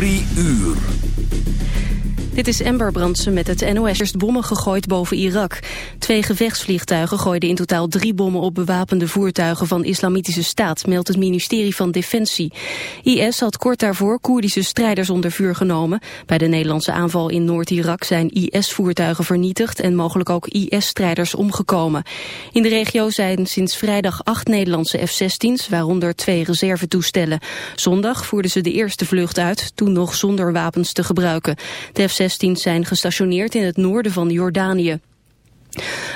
3 uur. Dit is Ember Brandsen met het NOS. Eerst bommen gegooid boven Irak. Twee gevechtsvliegtuigen gooiden in totaal drie bommen op bewapende voertuigen van Islamitische Staat, meldt het ministerie van Defensie. IS had kort daarvoor Koerdische strijders onder vuur genomen. Bij de Nederlandse aanval in Noord-Irak zijn IS-voertuigen vernietigd en mogelijk ook IS-strijders omgekomen. In de regio zijn sinds vrijdag acht Nederlandse F-16's, waaronder twee reservetoestellen. Zondag voerden ze de eerste vlucht uit, toen nog zonder wapens te gebruiken. De F-16 zijn gestationeerd in het noorden van Jordanië.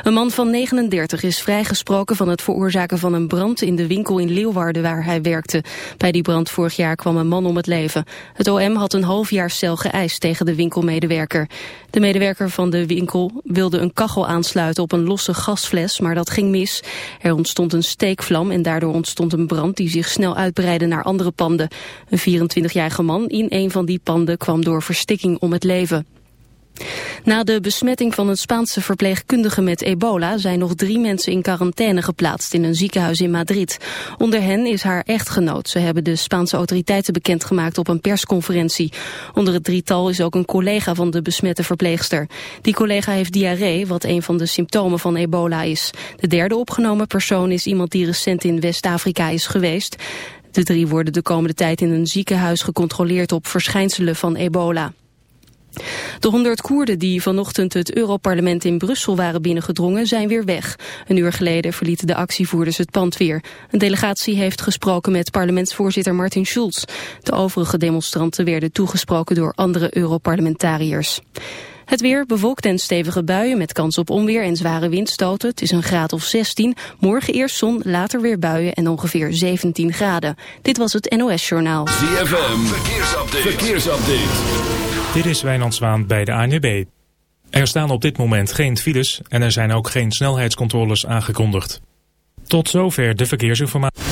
Een man van 39 is vrijgesproken van het veroorzaken van een brand in de winkel in Leeuwarden waar hij werkte. Bij die brand vorig jaar kwam een man om het leven. Het OM had een half jaar cel geëist tegen de winkelmedewerker. De medewerker van de winkel wilde een kachel aansluiten op een losse gasfles, maar dat ging mis. Er ontstond een steekvlam en daardoor ontstond een brand die zich snel uitbreidde naar andere panden. Een 24-jarige man in een van die panden kwam door verstikking om het leven. Na de besmetting van een Spaanse verpleegkundige met ebola zijn nog drie mensen in quarantaine geplaatst in een ziekenhuis in Madrid. Onder hen is haar echtgenoot. Ze hebben de Spaanse autoriteiten bekendgemaakt op een persconferentie. Onder het drietal is ook een collega van de besmette verpleegster. Die collega heeft diarree, wat een van de symptomen van ebola is. De derde opgenomen persoon is iemand die recent in West-Afrika is geweest. De drie worden de komende tijd in een ziekenhuis gecontroleerd op verschijnselen van ebola. De 100 Koerden die vanochtend het Europarlement in Brussel waren binnengedrongen zijn weer weg. Een uur geleden verlieten de actievoerders het pand weer. Een delegatie heeft gesproken met parlementsvoorzitter Martin Schulz. De overige demonstranten werden toegesproken door andere Europarlementariërs. Het weer bewolkt en stevige buien met kans op onweer en zware windstoten. Het is een graad of 16. Morgen eerst zon, later weer buien en ongeveer 17 graden. Dit was het NOS Journaal. ZFM, verkeersupdate. verkeersupdate. Dit is Wijnand Zwaan bij de ANWB. Er staan op dit moment geen files en er zijn ook geen snelheidscontroles aangekondigd. Tot zover de verkeersinformatie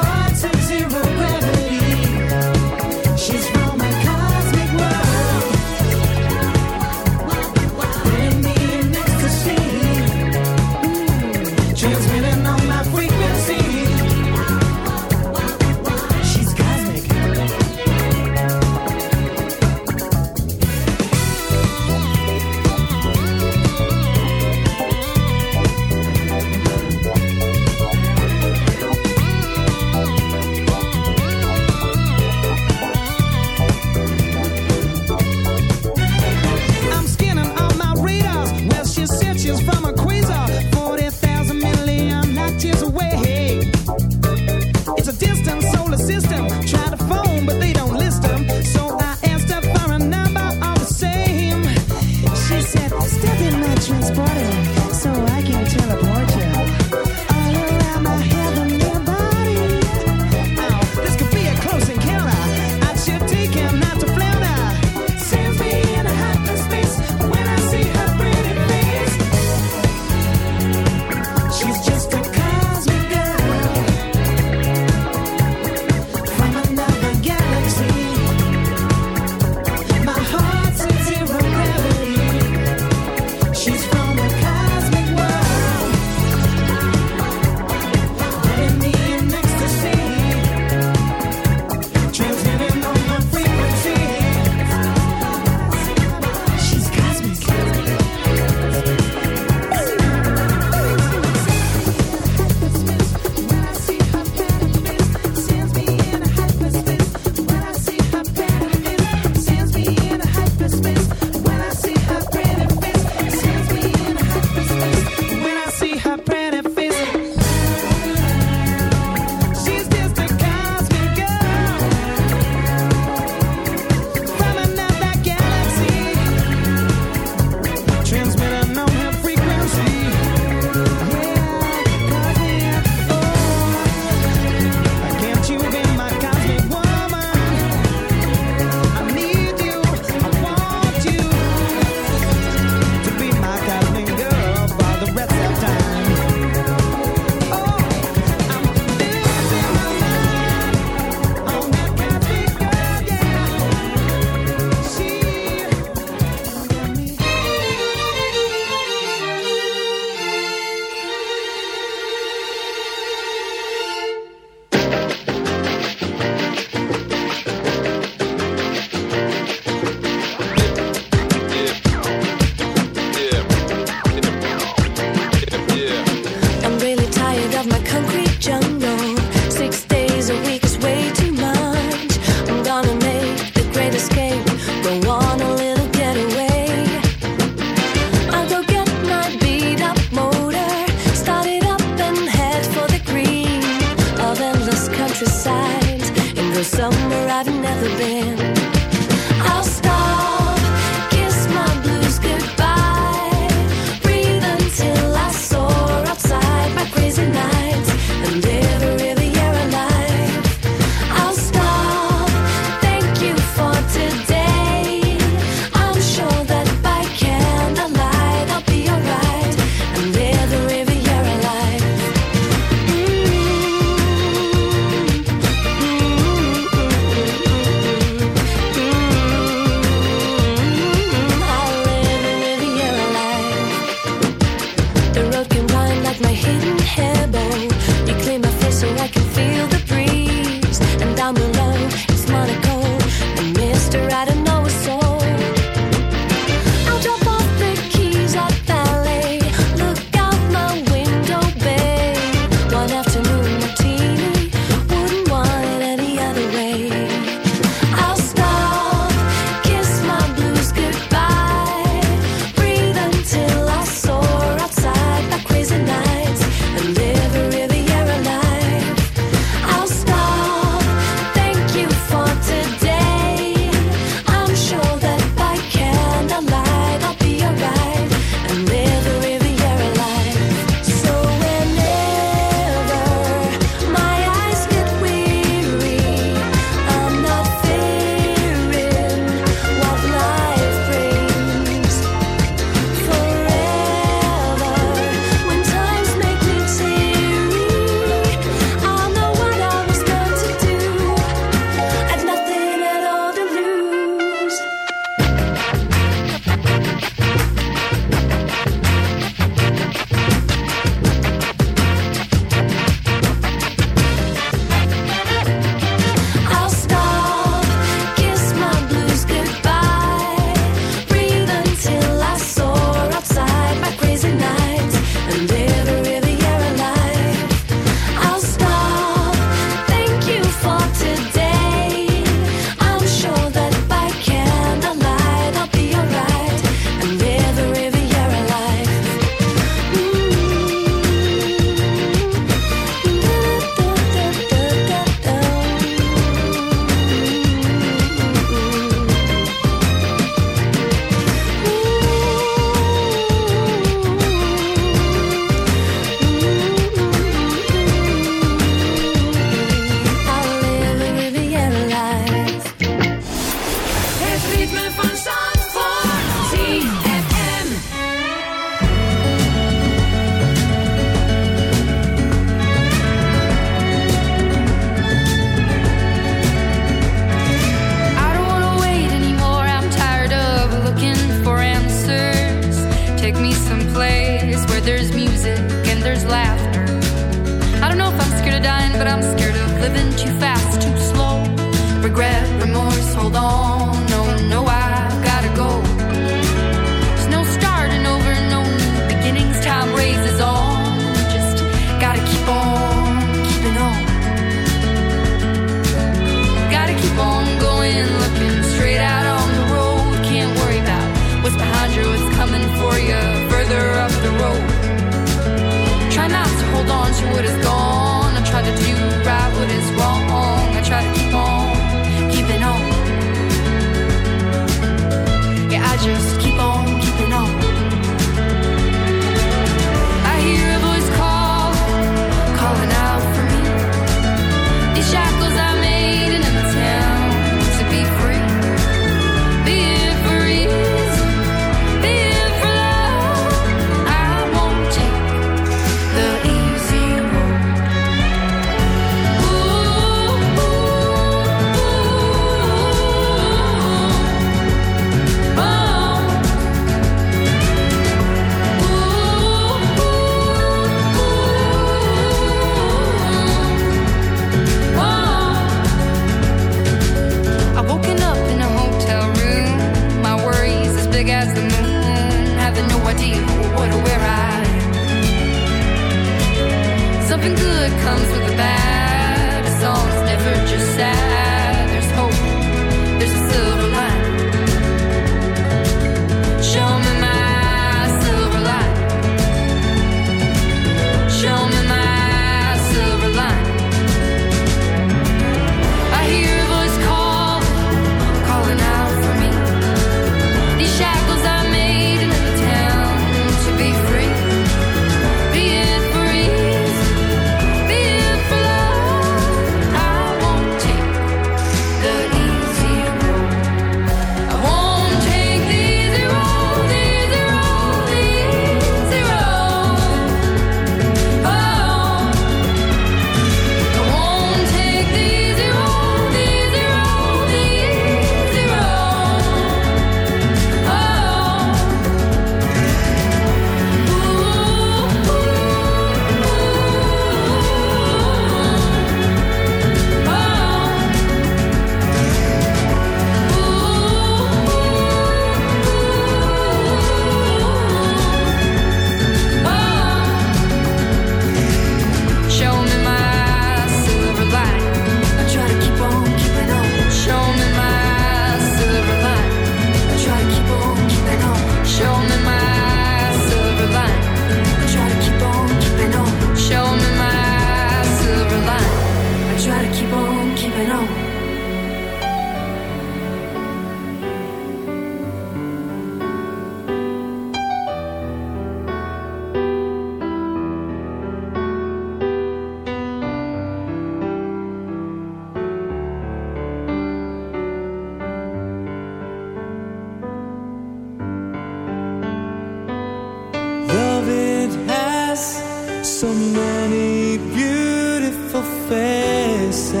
so many beautiful faces.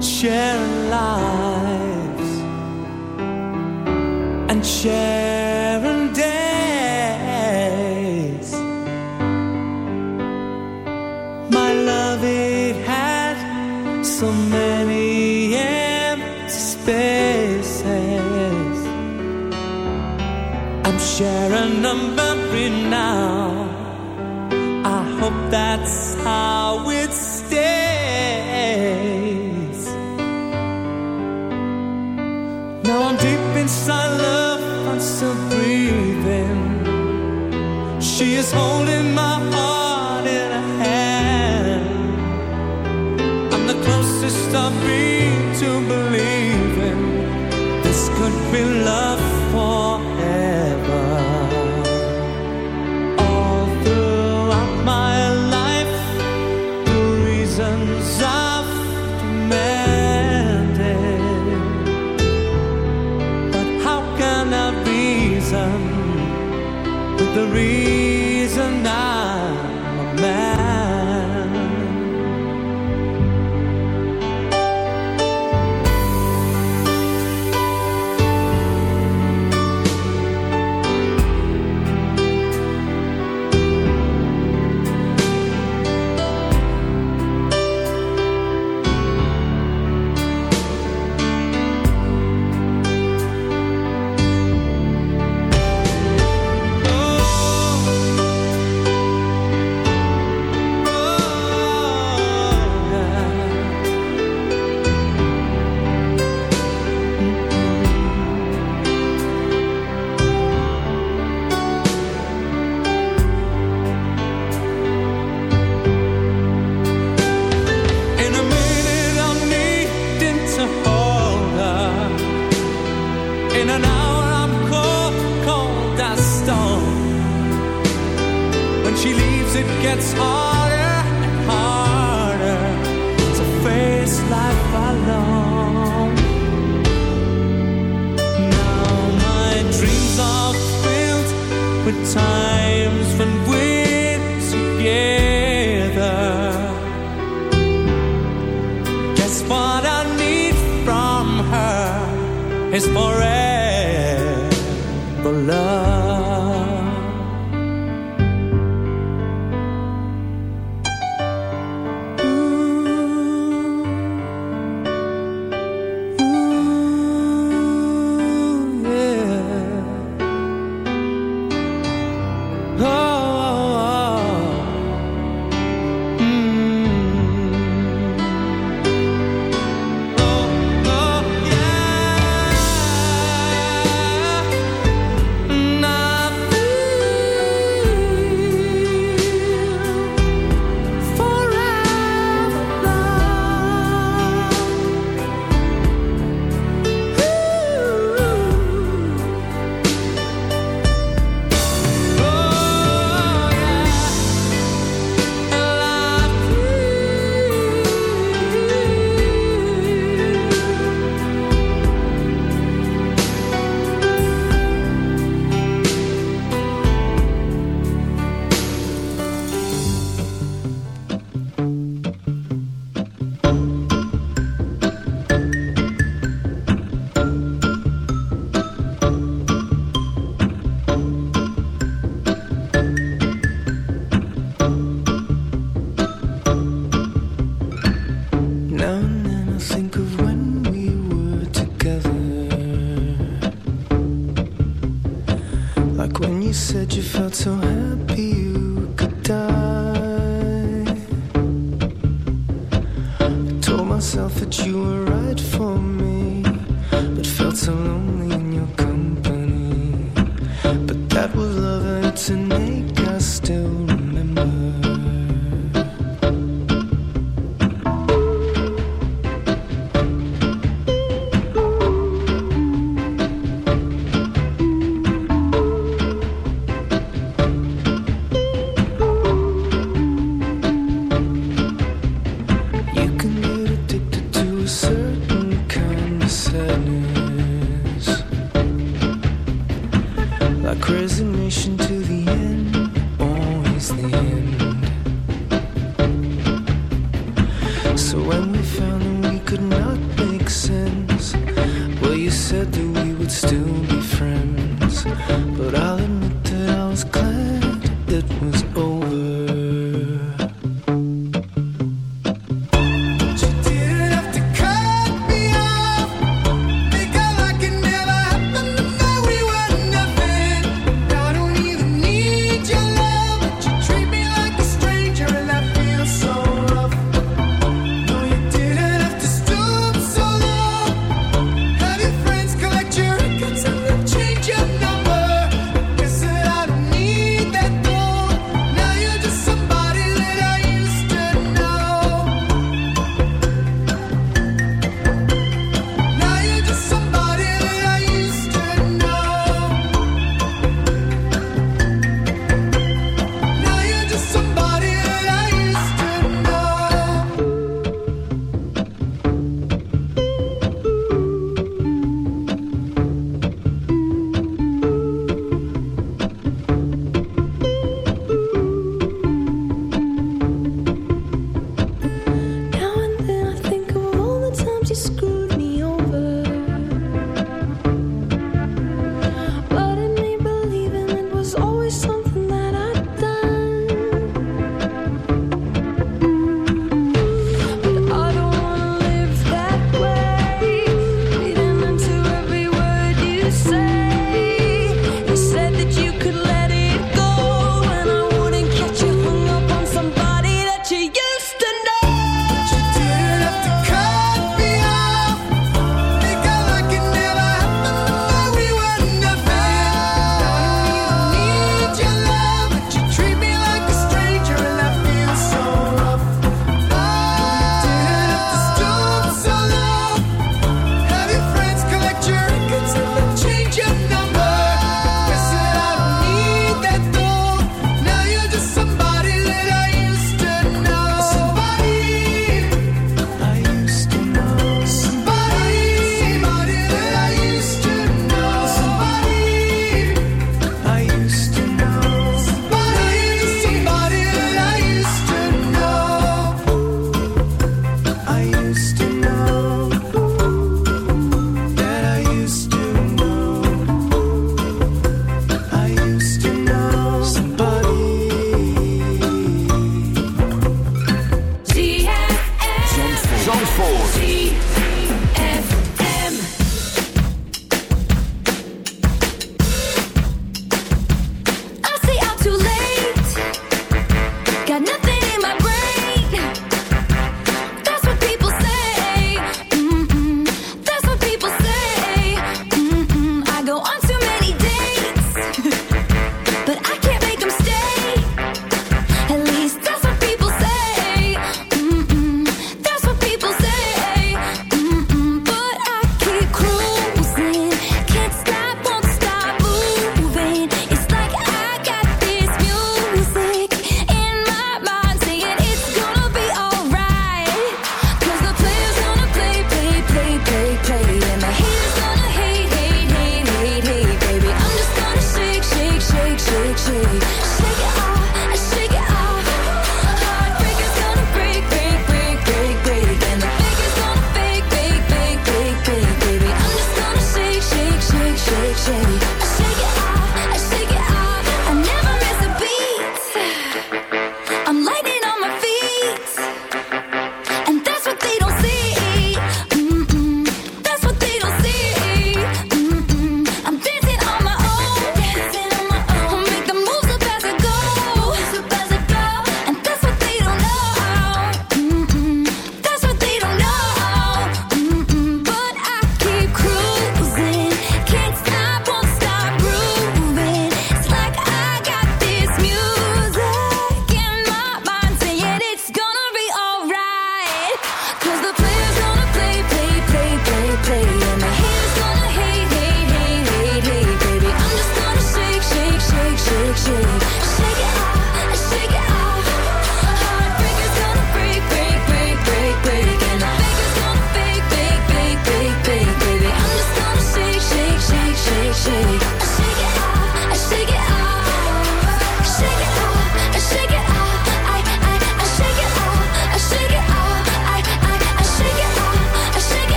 Sharing lives. And sharing now. to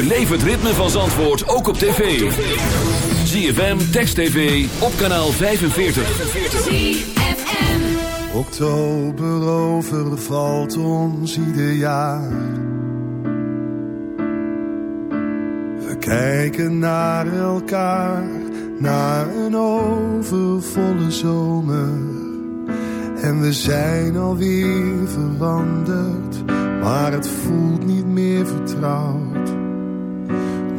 Beleef het ritme van Zandvoort ook op tv. ZFM, Text TV, op kanaal 45. ZFM. Oktober overvalt ons ieder jaar. We kijken naar elkaar, naar een overvolle zomer. En we zijn alweer veranderd, maar het voelt niet meer vertrouwd.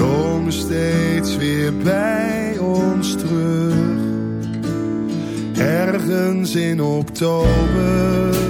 Komen steeds weer bij ons terug. Ergens in. Oktober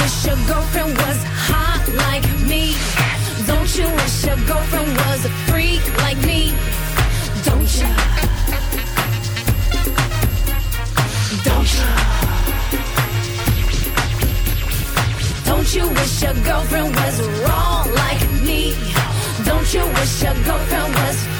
wish your girlfriend was hot like me? Don't you wish your girlfriend was a freak like me? Don't ya? Don't ya? Don't you wish your girlfriend was wrong like me? Don't you wish your girlfriend was